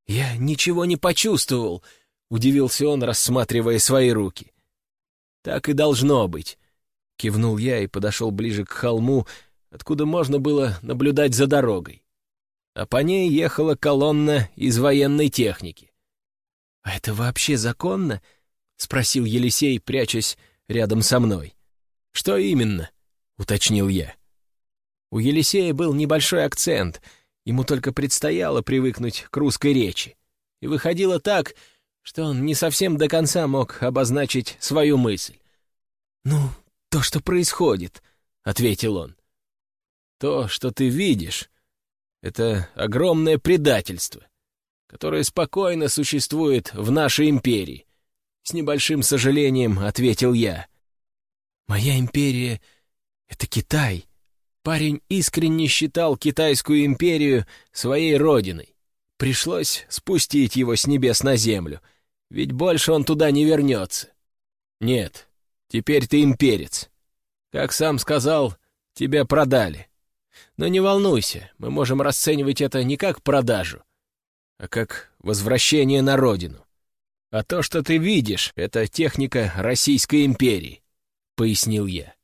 Speaker 1: «Я ничего не почувствовал», — удивился он, рассматривая свои руки. «Так и должно быть», — кивнул я и подошел ближе к холму, откуда можно было наблюдать за дорогой. А по ней ехала колонна из военной техники. «А это вообще законно?» — спросил Елисей, прячась рядом со мной. «Что именно?» — уточнил я. У Елисея был небольшой акцент, ему только предстояло привыкнуть к русской речи. И выходило так, что он не совсем до конца мог обозначить свою мысль. «Ну, то, что происходит», — ответил он. «То, что ты видишь, — это огромное предательство которое спокойно существует в нашей империи. С небольшим сожалением ответил я. Моя империя — это Китай. Парень искренне считал Китайскую империю своей родиной. Пришлось спустить его с небес на землю, ведь больше он туда не вернется. Нет, теперь ты имперец. Как сам сказал, тебя продали. Но не волнуйся, мы можем расценивать это не как продажу, а как возвращение на родину. А то, что ты видишь, — это техника Российской империи, — пояснил я.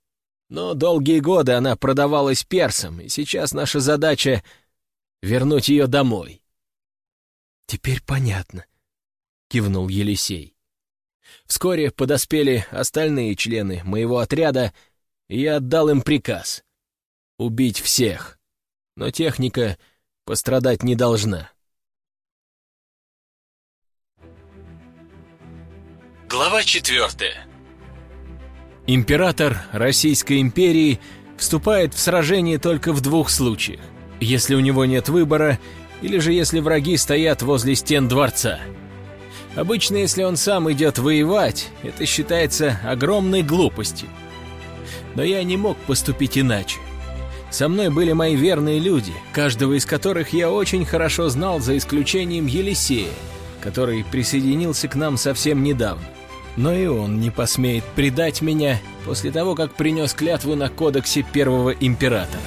Speaker 1: Но долгие годы она продавалась персам, и сейчас наша задача — вернуть ее домой. «Теперь понятно», — кивнул Елисей. Вскоре подоспели остальные члены моего отряда, и я отдал им приказ — убить всех. Но техника пострадать не должна.
Speaker 2: Глава четвертая.
Speaker 1: Император Российской империи вступает в сражение только в двух случаях. Если у него нет выбора, или же если враги стоят возле стен дворца. Обычно, если он сам идет воевать, это считается огромной глупостью. Но я не мог поступить иначе. Со мной были мои верные люди, каждого из которых я очень хорошо знал за исключением Елисея, который присоединился к нам совсем недавно но и он не посмеет предать меня после того, как принес клятву на кодексе первого императора.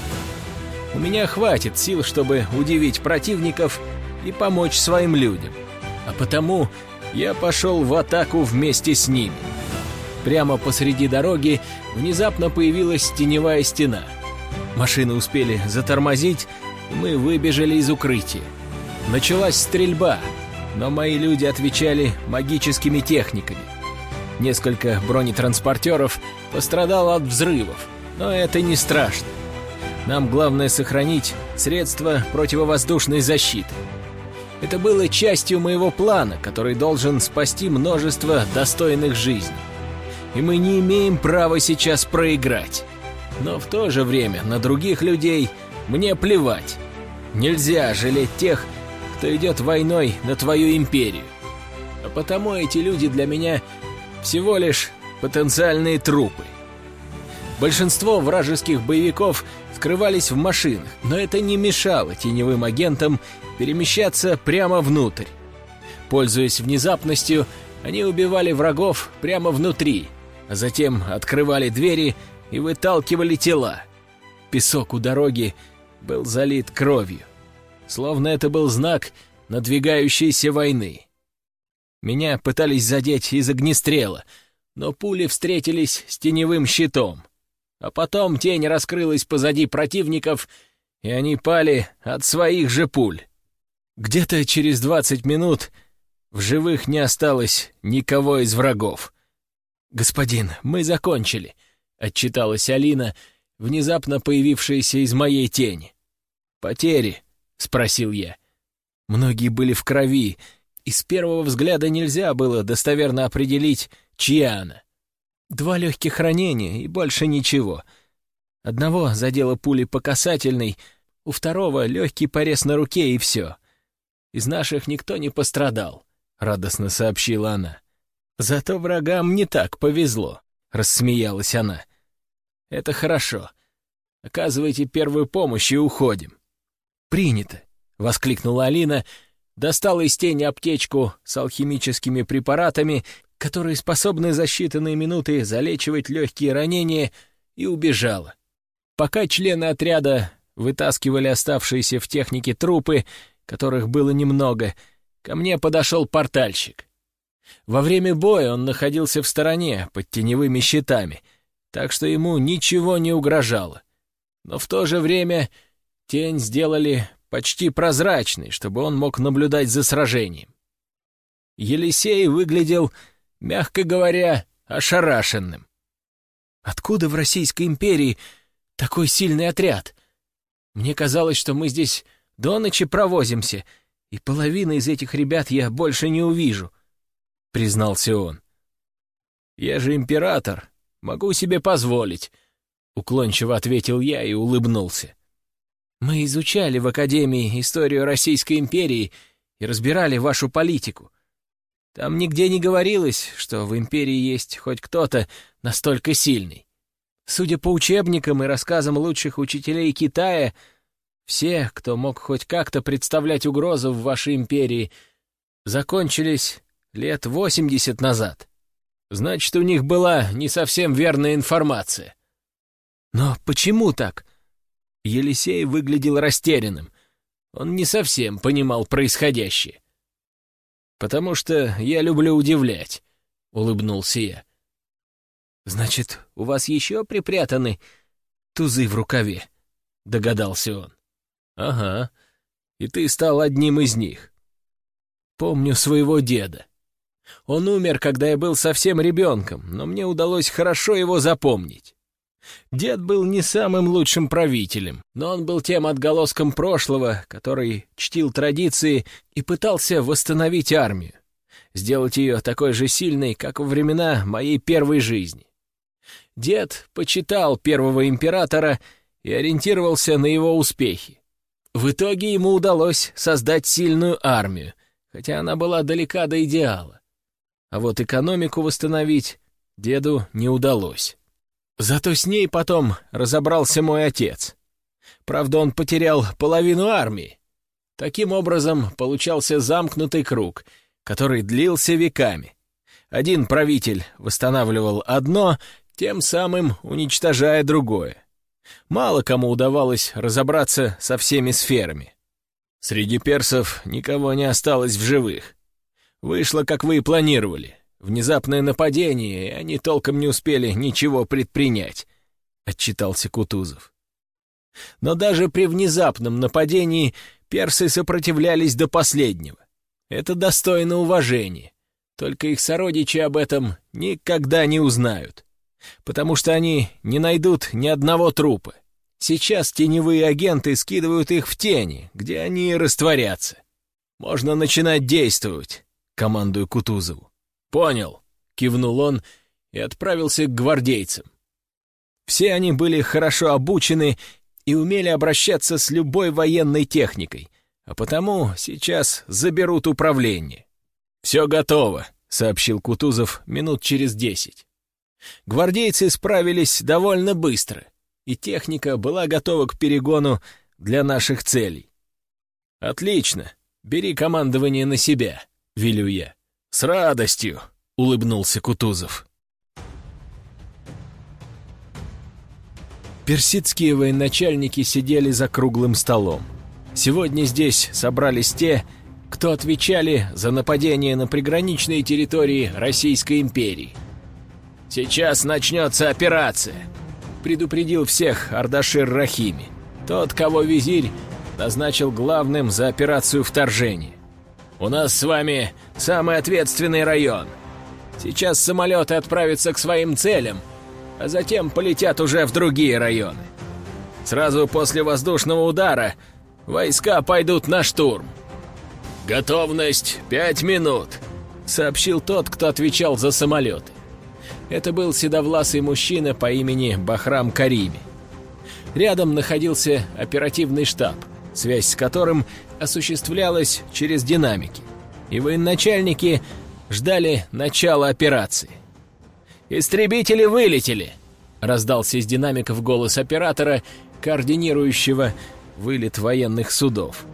Speaker 1: У меня хватит сил, чтобы удивить противников и помочь своим людям. А потому я пошел в атаку вместе с ними. Прямо посреди дороги внезапно появилась теневая стена. Машины успели затормозить, и мы выбежали из укрытия. Началась стрельба, но мои люди отвечали магическими техниками. Несколько бронетранспортеров пострадало от взрывов, но это не страшно. Нам главное сохранить средства противовоздушной защиты. Это было частью моего плана, который должен спасти множество достойных жизней. И мы не имеем права сейчас проиграть. Но в то же время на других людей мне плевать. Нельзя жалеть тех, кто идет войной на твою империю. А потому эти люди для меня всего лишь потенциальные трупы. Большинство вражеских боевиков скрывались в машинах, но это не мешало теневым агентам перемещаться прямо внутрь. Пользуясь внезапностью, они убивали врагов прямо внутри, а затем открывали двери и выталкивали тела. Песок у дороги был залит кровью, словно это был знак надвигающейся войны. Меня пытались задеть из огнестрела, но пули встретились с теневым щитом. А потом тень раскрылась позади противников, и они пали от своих же пуль. Где-то через двадцать минут в живых не осталось никого из врагов. «Господин, мы закончили», — отчиталась Алина, внезапно появившаяся из моей тени. «Потери?» — спросил я. Многие были в крови, и с первого взгляда нельзя было достоверно определить, чья она. Два легких ранения и больше ничего. Одного задело пули по касательной, у второго легкий порез на руке и все. Из наших никто не пострадал, — радостно сообщила она. Зато врагам не так повезло, — рассмеялась она. Это хорошо. Оказывайте первую помощь и уходим. Принято, — воскликнула Алина, достала из тени аптечку с алхимическими препаратами, которые способны за считанные минуты залечивать легкие ранения, и убежала. Пока члены отряда вытаскивали оставшиеся в технике трупы, которых было немного, ко мне подошел портальщик. Во время боя он находился в стороне, под теневыми щитами, так что ему ничего не угрожало. Но в то же время тень сделали почти прозрачной, чтобы он мог наблюдать за сражением. Елисей выглядел, мягко говоря, ошарашенным. Откуда в Российской империи такой сильный отряд? Мне казалось, что мы здесь до ночи провозимся, и половины из этих ребят я больше не увижу», — признался он. «Я же император, могу себе позволить», — уклончиво ответил я и улыбнулся. «Мы изучали в Академии историю Российской империи и разбирали вашу политику. Там нигде не говорилось, что в империи есть хоть кто-то настолько сильный. Судя по учебникам и рассказам лучших учителей Китая, все, кто мог хоть как-то представлять угрозу в вашей империи, закончились лет восемьдесят назад. Значит, у них была не совсем верная информация. Но почему так? Елисей выглядел растерянным. Он не совсем понимал происходящее. «Потому что я люблю удивлять», — улыбнулся я. «Значит, у вас еще припрятаны тузы в рукаве?» — догадался он. «Ага, и ты стал одним из них. Помню своего деда. Он умер, когда я был совсем ребенком, но мне удалось хорошо его запомнить. Дед был не самым лучшим правителем, но он был тем отголоском прошлого, который чтил традиции и пытался восстановить армию, сделать ее такой же сильной, как во времена моей первой жизни. Дед почитал первого императора и ориентировался на его успехи. В итоге ему удалось создать сильную армию, хотя она была далека до идеала. А вот экономику восстановить деду не удалось. Зато с ней потом разобрался мой отец. Правда, он потерял половину армии. Таким образом, получался замкнутый круг, который длился веками. Один правитель восстанавливал одно, тем самым уничтожая другое. Мало кому удавалось разобраться со всеми сферами. Среди персов никого не осталось в живых. Вышло, как вы и планировали. Внезапное нападение, и они толком не успели ничего предпринять, — отчитался Кутузов. Но даже при внезапном нападении персы сопротивлялись до последнего. Это достойно уважения. Только их сородичи об этом никогда не узнают. Потому что они не найдут ни одного трупа. Сейчас теневые агенты скидывают их в тени, где они и растворятся. Можно начинать действовать, командую Кутузову. «Понял», — кивнул он и отправился к гвардейцам. Все они были хорошо обучены и умели обращаться с любой военной техникой, а потому сейчас заберут управление. «Все готово», — сообщил Кутузов минут через десять. Гвардейцы справились довольно быстро, и техника была готова к перегону для наших целей. «Отлично, бери командование на себя», — велю я. «С радостью!» — улыбнулся Кутузов. Персидские военачальники сидели за круглым столом. Сегодня здесь собрались те, кто отвечали за нападение на приграничные территории Российской империи. «Сейчас начнется операция», — предупредил всех Ардашир Рахими, тот, кого визирь назначил главным за операцию вторжения. «У нас с вами самый ответственный район. Сейчас самолеты отправятся к своим целям, а затем полетят уже в другие районы. Сразу после воздушного удара войска пойдут на штурм. «Готовность пять минут», — сообщил тот, кто отвечал за самолеты. Это был седовласый мужчина по имени Бахрам Карими. Рядом находился оперативный штаб, связь с которым осуществлялась через динамики, и военачальники ждали начала операции. «Истребители вылетели!» — раздался из динамиков голос оператора, координирующего вылет военных судов.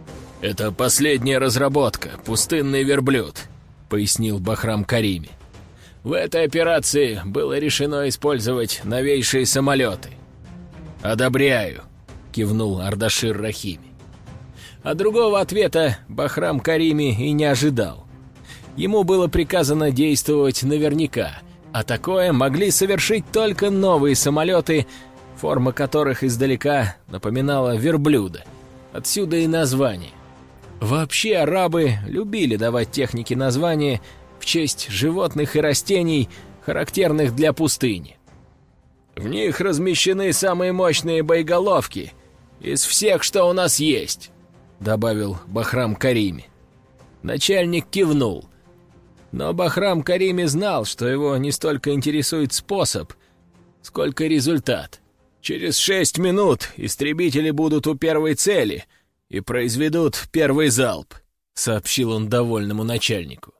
Speaker 1: «Это последняя разработка, пустынный верблюд», — пояснил Бахрам Карими. «В этой операции было решено использовать новейшие самолеты». «Одобряю», — кивнул Ардашир Рахими. А другого ответа Бахрам Карими и не ожидал. Ему было приказано действовать наверняка, а такое могли совершить только новые самолеты, форма которых издалека напоминала верблюда. Отсюда и название. Вообще арабы любили давать технике названия в честь животных и растений, характерных для пустыни. В них размещены самые мощные боеголовки из всех, что у нас есть, добавил Бахрам Карими. Начальник кивнул. Но Бахрам Карими знал, что его не столько интересует способ, сколько результат. Через шесть минут истребители будут у первой цели — и произведут первый залп», — сообщил он довольному начальнику.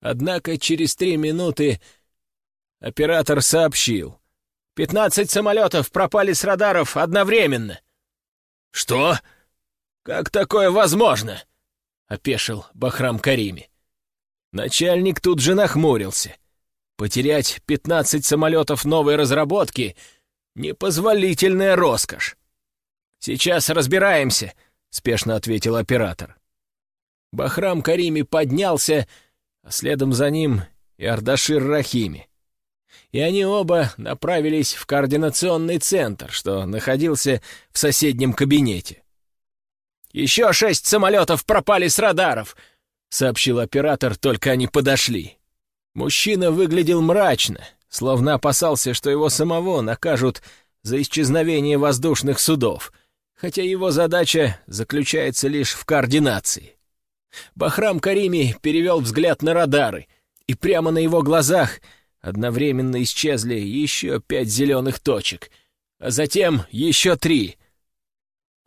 Speaker 1: Однако через три минуты оператор сообщил. «Пятнадцать самолетов пропали с радаров одновременно». «Что? Как такое возможно?» — опешил Бахрам Карими. Начальник тут же нахмурился. Потерять пятнадцать самолетов новой разработки — непозволительная роскошь. «Сейчас разбираемся», — спешно ответил оператор. Бахрам Карими поднялся, а следом за ним и Ардашир Рахими. И они оба направились в координационный центр, что находился в соседнем кабинете. «Еще шесть самолетов пропали с радаров», — сообщил оператор, только они подошли. Мужчина выглядел мрачно, словно опасался, что его самого накажут за исчезновение воздушных судов — хотя его задача заключается лишь в координации. Бахрам Карими перевел взгляд на радары, и прямо на его глазах одновременно исчезли еще пять зеленых точек, а затем еще три.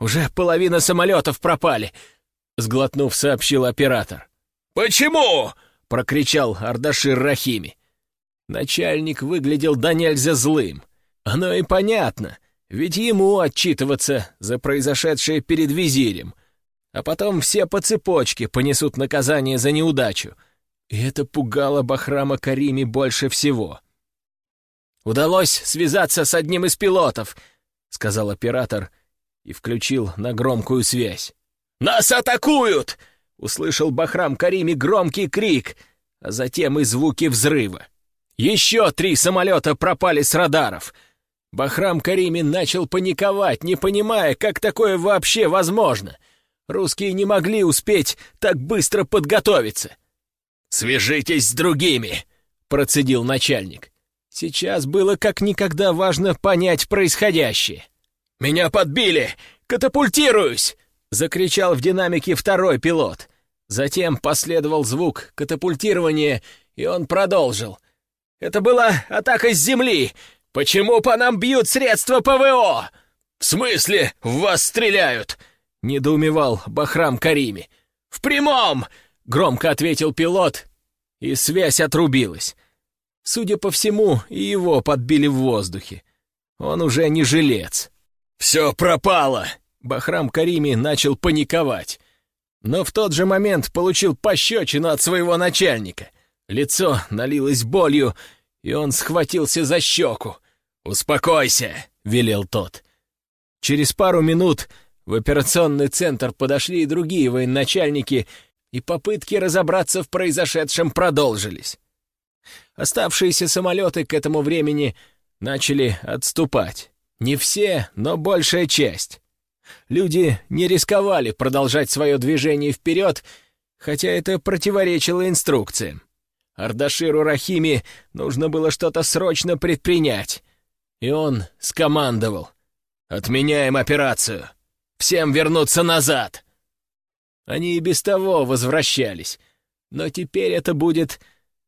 Speaker 1: «Уже половина самолетов пропали», — сглотнув, сообщил оператор. «Почему?» — прокричал Ардашир Рахими. Начальник выглядел до нельзя злым. Оно и понятно — ведь ему отчитываться за произошедшее перед визирем, а потом все по цепочке понесут наказание за неудачу. И это пугало Бахрама Карими больше всего. «Удалось связаться с одним из пилотов», — сказал оператор и включил на громкую связь. «Нас атакуют!» — услышал Бахрам Карими громкий крик, а затем и звуки взрыва. «Еще три самолета пропали с радаров!» Бахрам Карими начал паниковать, не понимая, как такое вообще возможно. Русские не могли успеть так быстро подготовиться. «Свяжитесь с другими!» — процедил начальник. Сейчас было как никогда важно понять происходящее. «Меня подбили! Катапультируюсь!» — закричал в динамике второй пилот. Затем последовал звук катапультирования, и он продолжил. «Это была атака с земли! «Почему по нам бьют средства ПВО?» «В смысле в вас стреляют?» — недоумевал Бахрам Карими. «В прямом!» — громко ответил пилот, и связь отрубилась. Судя по всему, и его подбили в воздухе. Он уже не жилец. «Все пропало!» Бахрам Карими начал паниковать. Но в тот же момент получил пощечину от своего начальника. Лицо налилось болью, и он схватился за щеку. «Успокойся!» — велел тот. Через пару минут в операционный центр подошли и другие военачальники и попытки разобраться в произошедшем продолжились. Оставшиеся самолеты к этому времени начали отступать. Не все, но большая часть. Люди не рисковали продолжать свое движение вперед, хотя это противоречило инструкциям. Ардаширу Рахими нужно было что-то срочно предпринять, и он скомандовал. «Отменяем операцию! Всем вернуться назад!» Они и без того возвращались, но теперь это будет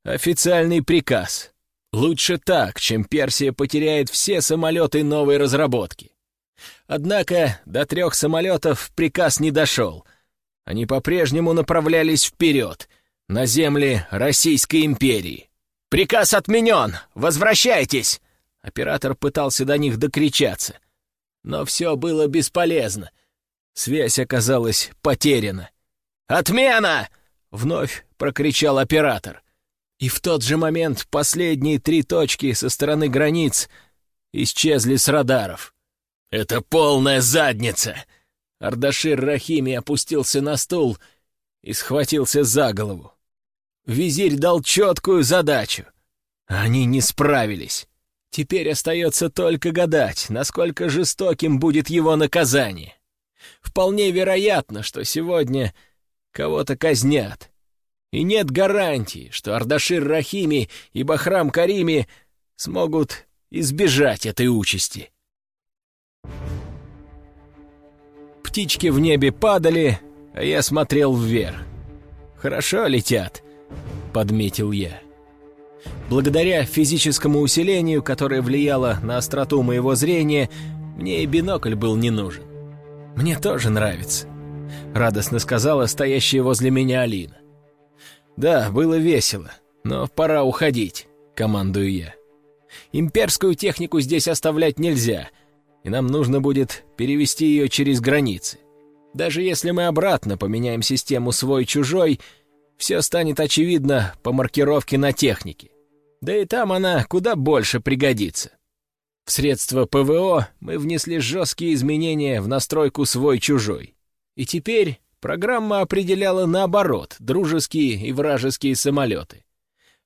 Speaker 1: официальный приказ. Лучше так, чем Персия потеряет все самолеты новой разработки. Однако до трех самолетов приказ не дошел. Они по-прежнему направлялись вперед, на земли Российской империи. «Приказ отменен! Возвращайтесь!» Оператор пытался до них докричаться. Но все было бесполезно. Связь оказалась потеряна. «Отмена!» — вновь прокричал оператор. И в тот же момент последние три точки со стороны границ исчезли с радаров. «Это полная задница!» Ардашир Рахими опустился на стул и схватился за голову. Визирь дал четкую задачу. Они не справились. Теперь остается только гадать, насколько жестоким будет его наказание. Вполне вероятно, что сегодня кого-то казнят. И нет гарантии, что Ардашир Рахими и Бахрам Карими смогут избежать этой участи. Птички в небе падали, а я смотрел вверх. «Хорошо летят», — подметил я. Благодаря физическому усилению, которое влияло на остроту моего зрения, мне и бинокль был не нужен. «Мне тоже нравится», — радостно сказала стоящая возле меня Алина. «Да, было весело, но пора уходить», — командую я. «Имперскую технику здесь оставлять нельзя — и нам нужно будет перевести ее через границы. Даже если мы обратно поменяем систему свой-чужой, все станет очевидно по маркировке на технике. Да и там она куда больше пригодится. В средства ПВО мы внесли жесткие изменения в настройку свой-чужой. И теперь программа определяла наоборот дружеские и вражеские самолеты.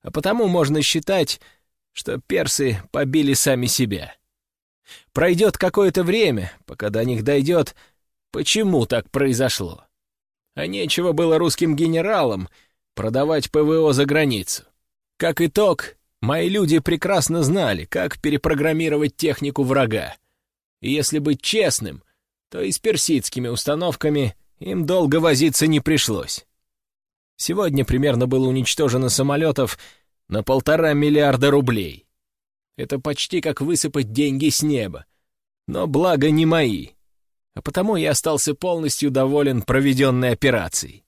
Speaker 1: А потому можно считать, что персы побили сами себя. Пройдет какое-то время, пока до них дойдет, почему так произошло. А нечего было русским генералам продавать ПВО за границу. Как итог, мои люди прекрасно знали, как перепрограммировать технику врага. И если быть честным, то и с персидскими установками им долго возиться не пришлось. Сегодня примерно было уничтожено самолетов на полтора миллиарда рублей. Это почти как высыпать деньги с неба. Но благо не мои. А потому я остался полностью доволен проведенной операцией.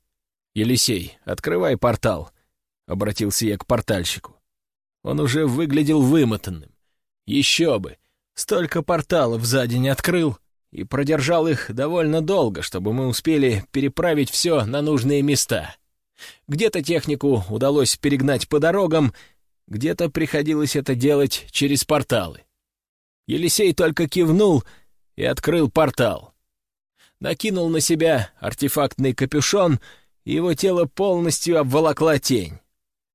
Speaker 1: «Елисей, открывай портал», — обратился я к портальщику. Он уже выглядел вымотанным. Еще бы! Столько порталов за день открыл и продержал их довольно долго, чтобы мы успели переправить все на нужные места. Где-то технику удалось перегнать по дорогам, где-то приходилось это делать через порталы. Елисей только кивнул и открыл портал. Накинул на себя артефактный капюшон, и его тело полностью обволокла тень.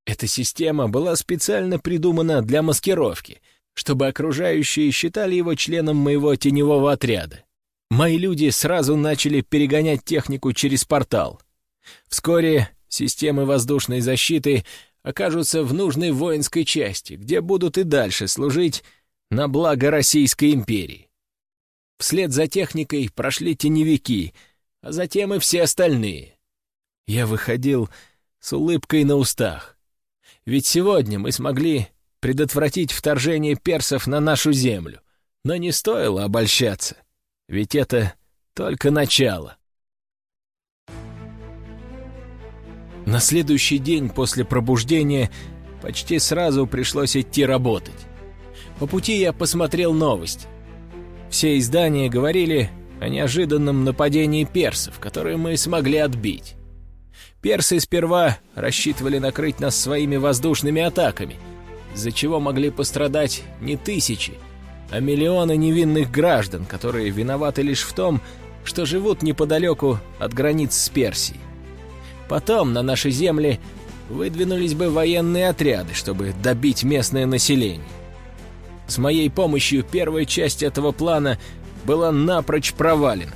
Speaker 1: Эта система была специально придумана для маскировки, чтобы окружающие считали его членом моего теневого отряда. Мои люди сразу начали перегонять технику через портал. Вскоре системы воздушной защиты окажутся в нужной воинской части, где будут и дальше служить на благо Российской империи. Вслед за техникой прошли теневики, а затем и все остальные. Я выходил с улыбкой на устах. Ведь сегодня мы смогли предотвратить вторжение персов на нашу землю. Но не стоило обольщаться, ведь это только начало. На следующий день после пробуждения почти сразу пришлось идти работать. По пути я посмотрел новости. Все издания говорили о неожиданном нападении персов, которое мы смогли отбить. Персы сперва рассчитывали накрыть нас своими воздушными атаками, из-за чего могли пострадать не тысячи, а миллионы невинных граждан, которые виноваты лишь в том, что живут неподалеку от границ с Персией. Потом на наши земли выдвинулись бы военные отряды, чтобы добить местное население. С моей помощью первая часть этого плана была напрочь провалена.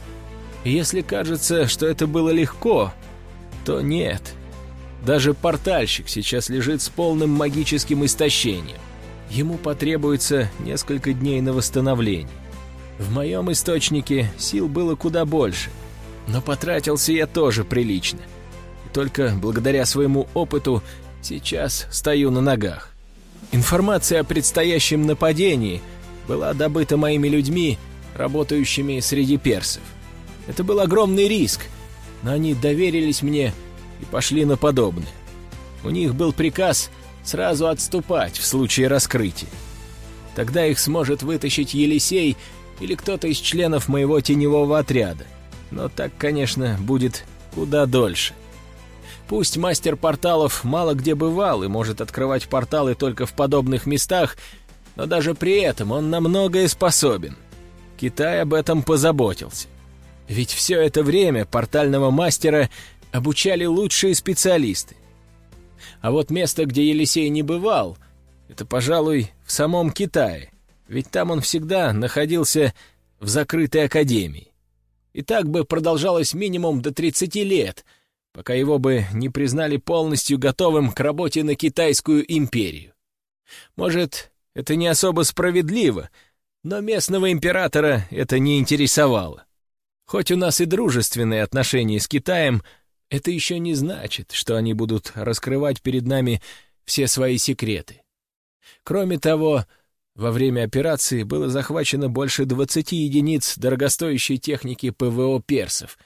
Speaker 1: Если кажется, что это было легко, то нет. Даже портальщик сейчас лежит с полным магическим истощением. Ему потребуется несколько дней на восстановление. В моем источнике сил было куда больше, но потратился я тоже прилично. Только благодаря своему опыту сейчас стою на ногах. Информация о предстоящем нападении была добыта моими людьми, работающими среди персов. Это был огромный риск, но они доверились мне и пошли на подобное. У них был приказ сразу отступать в случае раскрытия. Тогда их сможет вытащить Елисей или кто-то из членов моего теневого отряда. Но так, конечно, будет куда дольше. Пусть мастер порталов мало где бывал и может открывать порталы только в подобных местах, но даже при этом он на многое способен. Китай об этом позаботился. Ведь все это время портального мастера обучали лучшие специалисты. А вот место, где Елисей не бывал, это, пожалуй, в самом Китае, ведь там он всегда находился в закрытой академии. И так бы продолжалось минимум до 30 лет, пока его бы не признали полностью готовым к работе на Китайскую империю. Может, это не особо справедливо, но местного императора это не интересовало. Хоть у нас и дружественные отношения с Китаем, это еще не значит, что они будут раскрывать перед нами все свои секреты. Кроме того, во время операции было захвачено больше 20 единиц дорогостоящей техники ПВО персов,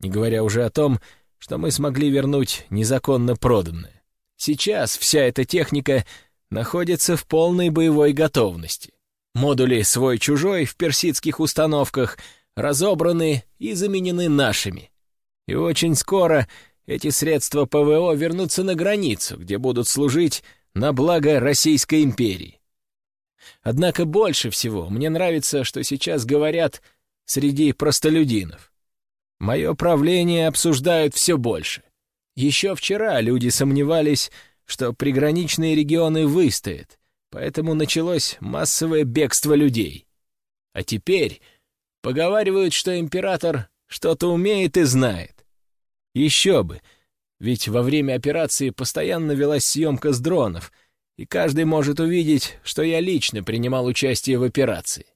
Speaker 1: не говоря уже о том, что мы смогли вернуть незаконно проданное. Сейчас вся эта техника находится в полной боевой готовности. Модули «свой-чужой» в персидских установках — разобраны и заменены нашими. И очень скоро эти средства ПВО вернутся на границу, где будут служить на благо Российской империи. Однако больше всего мне нравится, что сейчас говорят среди простолюдинов. Мое правление обсуждают все больше. Еще вчера люди сомневались, что приграничные регионы выстоят, поэтому началось массовое бегство людей. А теперь Поговаривают, что император что-то умеет и знает. Еще бы, ведь во время операции постоянно велась съемка с дронов, и каждый может увидеть, что я лично принимал участие в операции.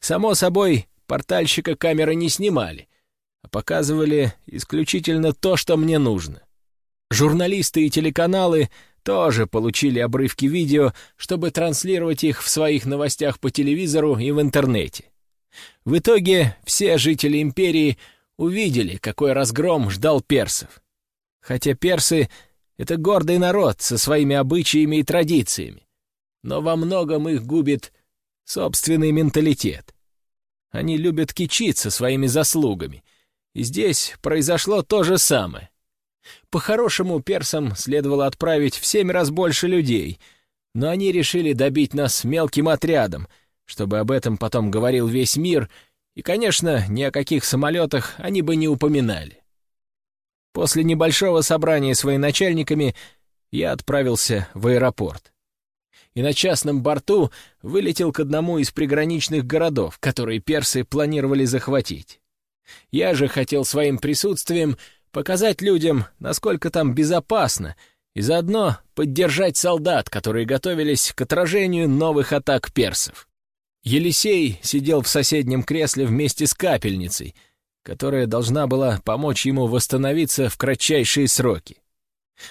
Speaker 1: Само собой, портальщика камеры не снимали, а показывали исключительно то, что мне нужно. Журналисты и телеканалы тоже получили обрывки видео, чтобы транслировать их в своих новостях по телевизору и в интернете. В итоге все жители империи увидели, какой разгром ждал персов. Хотя персы — это гордый народ со своими обычаями и традициями, но во многом их губит собственный менталитет. Они любят кичиться своими заслугами, и здесь произошло то же самое. По-хорошему, персам следовало отправить в семь раз больше людей, но они решили добить нас мелким отрядом — чтобы об этом потом говорил весь мир, и, конечно, ни о каких самолетах они бы не упоминали. После небольшого собрания с военачальниками я отправился в аэропорт. И на частном борту вылетел к одному из приграничных городов, которые персы планировали захватить. Я же хотел своим присутствием показать людям, насколько там безопасно, и заодно поддержать солдат, которые готовились к отражению новых атак персов. Елисей сидел в соседнем кресле вместе с капельницей, которая должна была помочь ему восстановиться в кратчайшие сроки.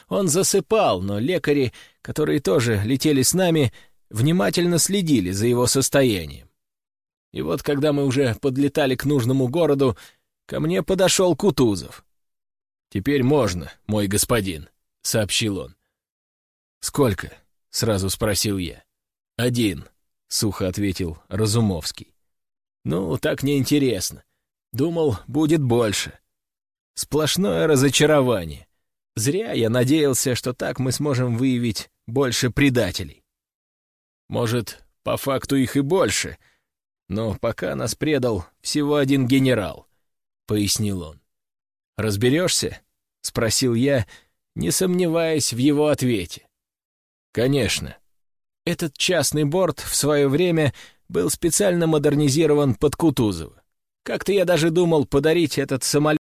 Speaker 1: Он засыпал, но лекари, которые тоже летели с нами, внимательно следили за его состоянием. И вот когда мы уже подлетали к нужному городу, ко мне подошел Кутузов. «Теперь можно, мой господин», — сообщил он. «Сколько?» — сразу спросил я. «Один», — сухо ответил Разумовский. «Ну, так неинтересно. Думал, будет больше. Сплошное разочарование. Зря я надеялся, что так мы сможем выявить больше предателей. Может, по факту их и больше, но пока нас предал всего один генерал», — пояснил он. «Разберешься?» — спросил я, не сомневаясь в его ответе. «Конечно. Этот частный борт в свое время был специально модернизирован под Кутузова. Как-то я даже думал подарить этот самолет